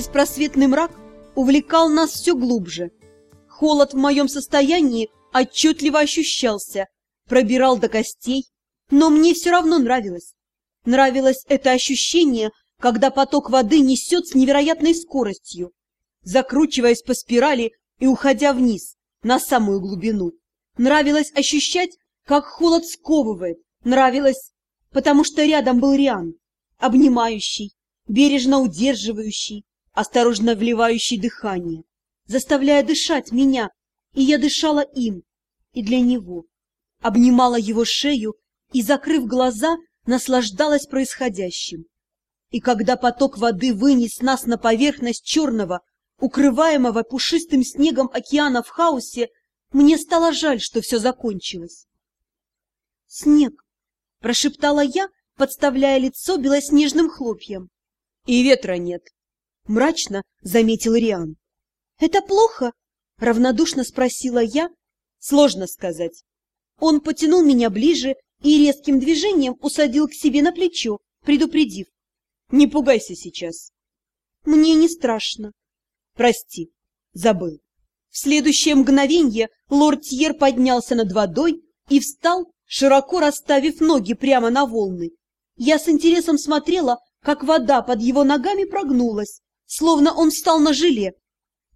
беспросветный мрак увлекал нас все глубже. Холод в моем состоянии отчетливо ощущался, пробирал до костей, но мне все равно нравилось. Нравилось это ощущение, когда поток воды несет с невероятной скоростью, закручиваясь по спирали и уходя вниз, на самую глубину. Нравилось ощущать, как холод сковывает. Нравилось, потому что рядом был Риан, обнимающий, бережно удерживающий, осторожно вливающий дыхание, заставляя дышать меня, и я дышала им, и для него. Обнимала его шею и, закрыв глаза, наслаждалась происходящим. И когда поток воды вынес нас на поверхность черного, укрываемого пушистым снегом океана в хаосе, мне стало жаль, что все закончилось. «Снег!» — прошептала я, подставляя лицо белоснежным хлопьям. «И ветра нет!» — мрачно заметил Риан. «Это плохо?» — равнодушно спросила я. «Сложно сказать». Он потянул меня ближе и резким движением усадил к себе на плечо, предупредив. «Не пугайся сейчас». «Мне не страшно». «Прости, забыл». В следующее мгновенье лорд Тьер поднялся над водой и встал, широко расставив ноги прямо на волны. Я с интересом смотрела, как вода под его ногами прогнулась, словно он встал на желе.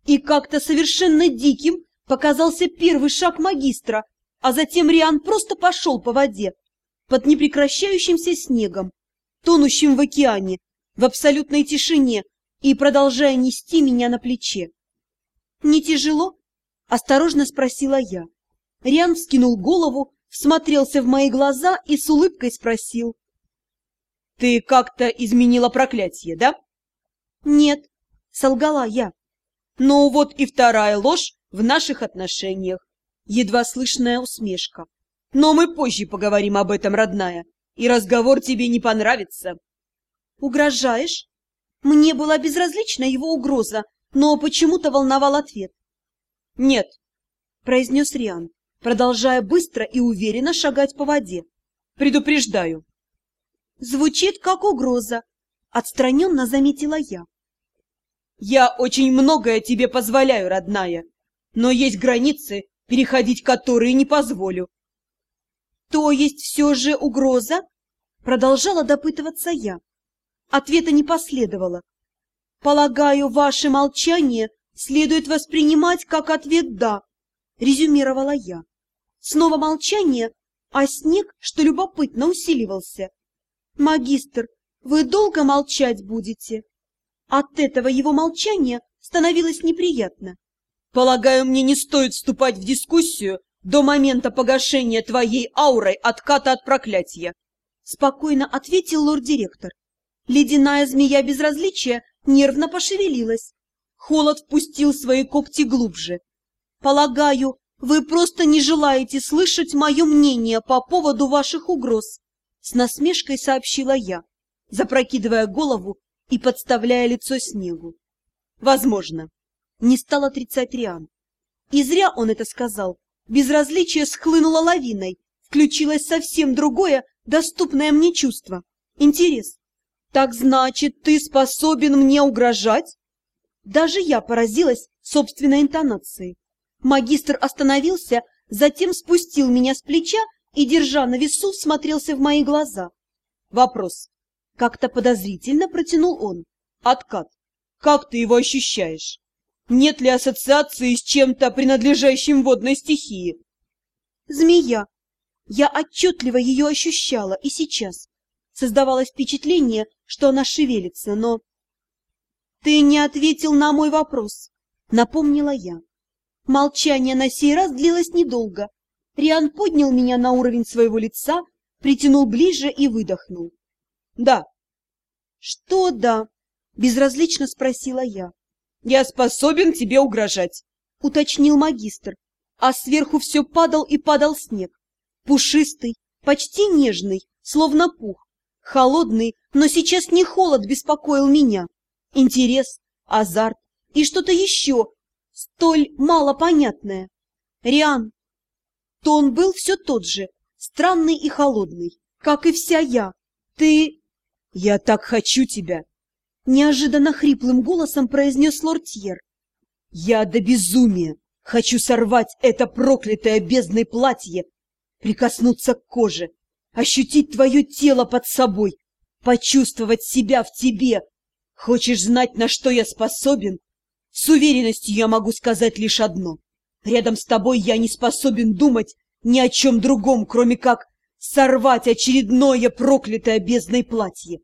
И как-то совершенно диким показался первый шаг магистра, а затем Риан просто пошел по воде, под непрекращающимся снегом, тонущим в океане, в абсолютной тишине и продолжая нести меня на плече. «Не тяжело?» — осторожно спросила я. Риан вскинул голову, всмотрелся в мои глаза и с улыбкой спросил. «Ты как-то изменила проклятие, да?» «Нет», — солгала я. «Ну вот и вторая ложь в наших отношениях», — едва слышная усмешка. «Но мы позже поговорим об этом, родная, и разговор тебе не понравится». «Угрожаешь?» Мне была безразлична его угроза, но почему-то волновал ответ. «Нет», — произнес Риан, продолжая быстро и уверенно шагать по воде. «Предупреждаю». «Звучит как угроза», — отстраненно заметила я. «Я очень многое тебе позволяю, родная, но есть границы, переходить которые не позволю». «То есть все же угроза?» — продолжала допытываться я. Ответа не последовало. «Полагаю, ваше молчание следует воспринимать как ответ «да», — резюмировала я. Снова молчание, а снег, что любопытно, усиливался. «Магистр, вы долго молчать будете?» От этого его молчания становилось неприятно. «Полагаю, мне не стоит вступать в дискуссию до момента погашения твоей аурой отката от проклятия», — спокойно ответил лорд-директор. Ледяная змея безразличия нервно пошевелилась. Холод впустил свои когти глубже. «Полагаю, вы просто не желаете слышать мое мнение по поводу ваших угроз», с насмешкой сообщила я, запрокидывая голову и подставляя лицо снегу. «Возможно», — не стал отрицать Риан. И зря он это сказал. Безразличие схлынуло лавиной, включилось совсем другое, доступное мне чувство. Интерес. «Так значит, ты способен мне угрожать?» Даже я поразилась собственной интонацией. Магистр остановился, затем спустил меня с плеча и, держа на весу, смотрелся в мои глаза. Вопрос. Как-то подозрительно протянул он. Откат. Как ты его ощущаешь? Нет ли ассоциации с чем-то, принадлежащим водной стихии? Змея. Я отчетливо ее ощущала и сейчас. Создавалось впечатление, что она шевелится, но... «Ты не ответил на мой вопрос», — напомнила я. Молчание на сей раз длилось недолго. Риан поднял меня на уровень своего лица, притянул ближе и выдохнул. «Да». «Что «да»?» — безразлично спросила я. «Я способен тебе угрожать», — уточнил магистр. А сверху все падал и падал снег. Пушистый, почти нежный, словно пух. Холодный, но сейчас не холод беспокоил меня. Интерес, азарт и что-то еще, столь малопонятное. Риан. Тон был все тот же, странный и холодный, как и вся я. Ты... Я так хочу тебя. Неожиданно хриплым голосом произнес лортьер. Я до безумия хочу сорвать это проклятое бездной платье, прикоснуться к коже, ощутить твое тело под собой, почувствовать себя в тебе. Хочешь знать, на что я способен? С уверенностью я могу сказать лишь одно. Рядом с тобой я не способен думать ни о чем другом, кроме как сорвать очередное проклятое бездной платье,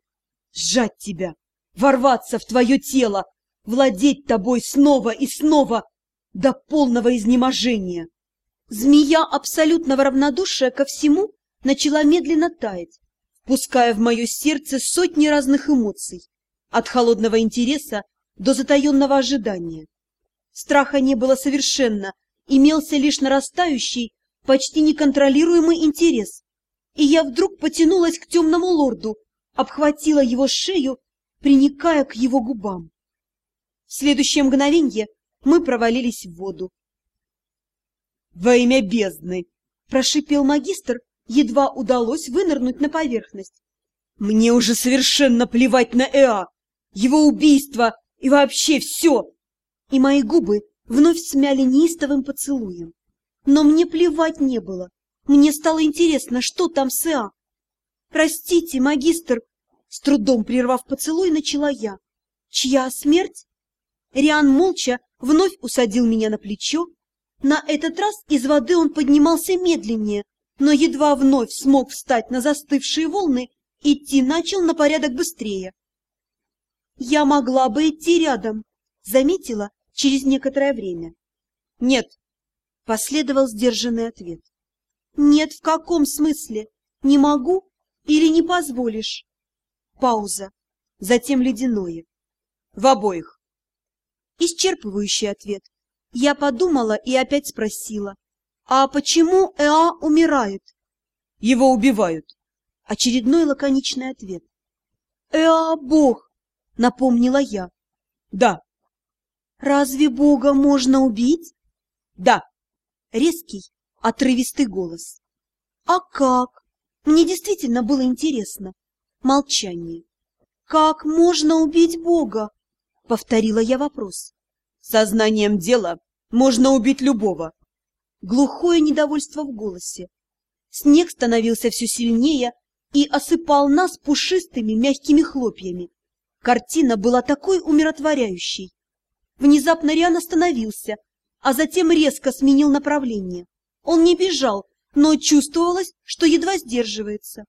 сжать тебя, ворваться в твое тело, владеть тобой снова и снова до полного изнеможения. Змея абсолютного равнодушия ко всему начала медленно таять, впуская в мое сердце сотни разных эмоций, от холодного интереса до затаенного ожидания. Страха не было совершенно, имелся лишь нарастающий, почти неконтролируемый интерес, и я вдруг потянулась к темному лорду, обхватила его шею, приникая к его губам. В следующее мгновенье мы провалились в воду. — Во имя бездны! — прошипел магистр, едва удалось вынырнуть на поверхность. — Мне уже совершенно плевать на Эа, его убийство и вообще все! И мои губы вновь смяли неистовым поцелуем. Но мне плевать не было. Мне стало интересно, что там с Эа. «Простите, магистр!» С трудом прервав поцелуй, начала я. «Чья смерть?» Риан молча вновь усадил меня на плечо. На этот раз из воды он поднимался медленнее, но едва вновь смог встать на застывшие волны, идти начал на порядок быстрее. «Я могла бы идти рядом», — заметила через некоторое время. «Нет», — последовал сдержанный ответ. «Нет, в каком смысле? Не могу или не позволишь?» Пауза, затем ледяное. «В обоих». Исчерпывающий ответ. Я подумала и опять спросила. «А почему Эа умирает?» «Его убивают». Очередной лаконичный ответ. «Эа — бог», — напомнила я. «Да». «Разве бога можно убить?» «Да». Резкий, отрывистый голос. «А как?» Мне действительно было интересно. Молчание. «Как можно убить Бога?» — повторила я вопрос. «Сознанием дела можно убить любого». Глухое недовольство в голосе. Снег становился все сильнее и осыпал нас пушистыми мягкими хлопьями. Картина была такой умиротворяющей. Внезапно Риан остановился, а затем резко сменил направление. Он не бежал, но чувствовалось, что едва сдерживается.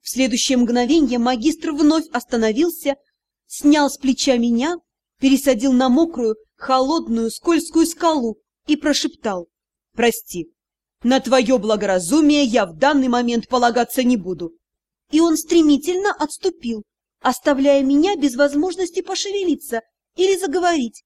В следующее мгновенье магистр вновь остановился, снял с плеча меня, пересадил на мокрую, холодную, скользкую скалу и прошептал «Прости, на твое благоразумие я в данный момент полагаться не буду». И он стремительно отступил, оставляя меня без возможности пошевелиться или заговорить.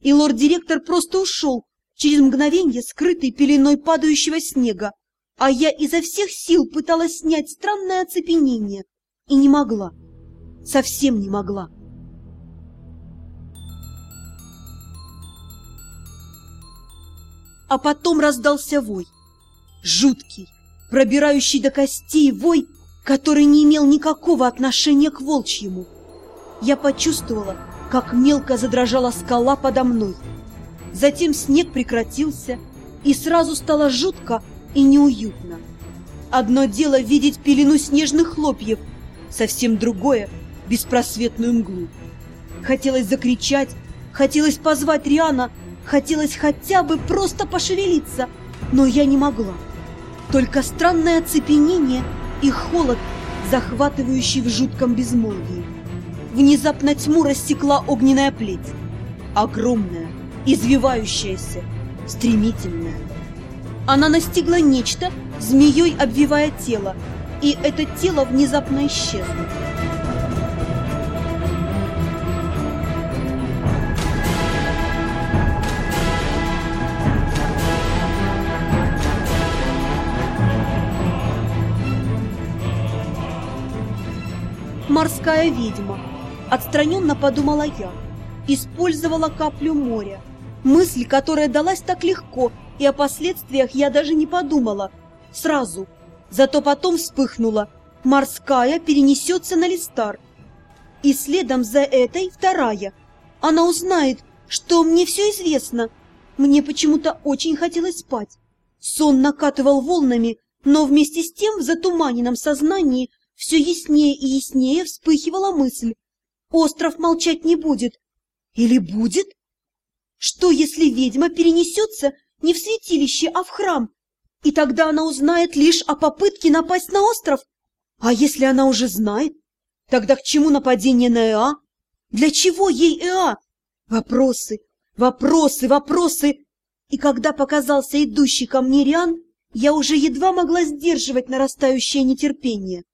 И лорд-директор просто ушел, через мгновенье скрытый пеленой падающего снега, а я изо всех сил пыталась снять странное оцепенение и не могла, совсем не могла. А потом раздался вой, жуткий, пробирающий до костей вой, который не имел никакого отношения к волчьему. Я почувствовала, как мелко задрожала скала подо мной. Затем снег прекратился, и сразу стало жутко и неуютно. Одно дело видеть пелену снежных хлопьев, совсем другое — беспросветную мглу. Хотелось закричать, хотелось позвать Риана, хотелось хотя бы просто пошевелиться, но я не могла. Только странное оцепенение и холод, захватывающий в жутком безмолвии. Внезапно тьму рассекла огненная плеть. Огромная, извивающаяся, стремительная. Она настигла нечто, змеей обвивая тело, и это тело внезапно исчезло. Морская ведьма. Отстраненно подумала я. Использовала каплю моря. Мысль, которая далась так легко, и о последствиях я даже не подумала. Сразу. Зато потом вспыхнула. Морская перенесется на Листар. И следом за этой вторая. Она узнает, что мне все известно. Мне почему-то очень хотелось спать. Сон накатывал волнами, но вместе с тем в затуманенном сознании все яснее и яснее вспыхивала мысль. Остров молчать не будет. Или будет? Что, если ведьма перенесется не в святилище, а в храм? И тогда она узнает лишь о попытке напасть на остров? А если она уже знает? Тогда к чему нападение на Эа? Для чего ей Эа? Вопросы, вопросы, вопросы. И когда показался идущий ко мне Риан, я уже едва могла сдерживать нарастающее нетерпение.